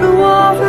the water.